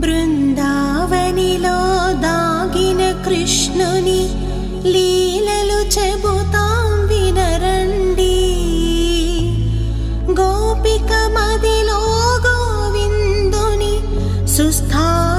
బృందావనిలో దాగిన కృష్ణుని లీలలు చెబుతాం వినరండి. గోపిక మదిలో గోవిందుని సుస్థా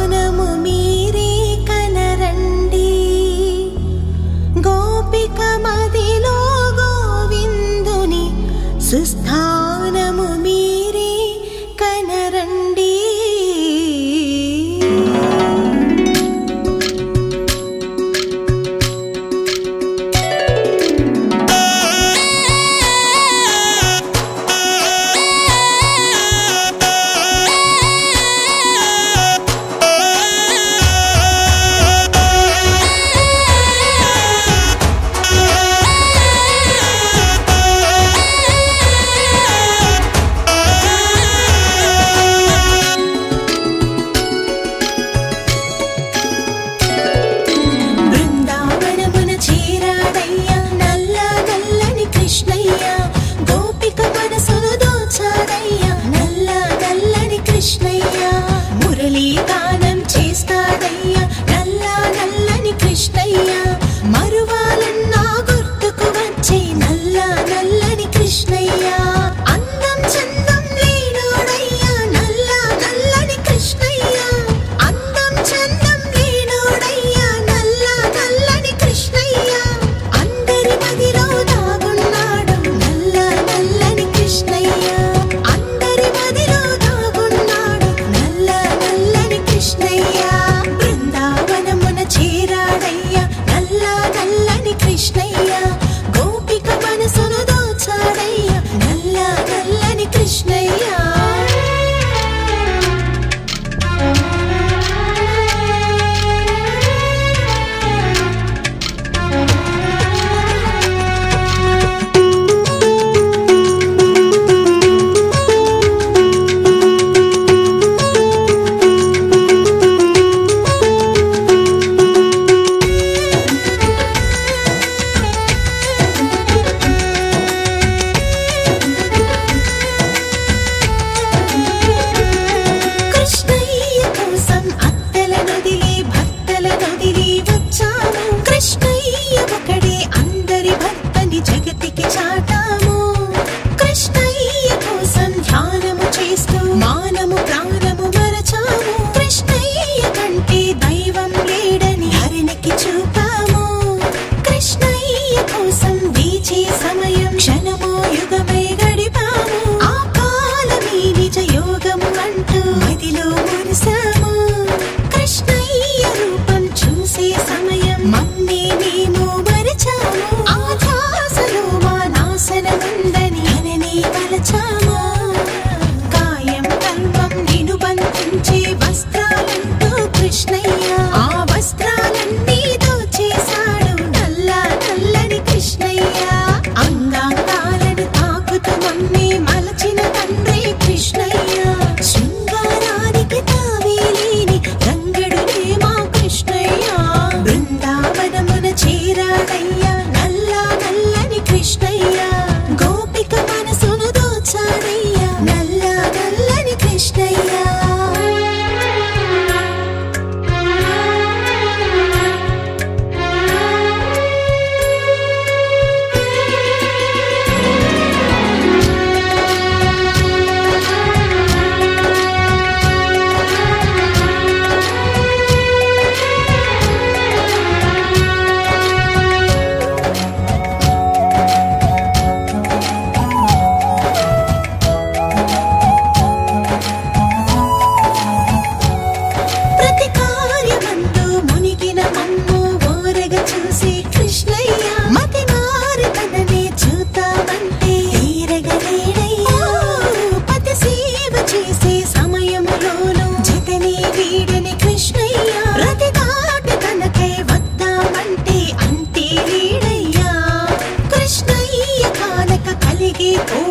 besteira.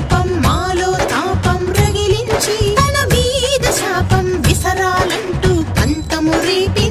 రూపం మాలో తాపం రగిలించి తన మీద రేపి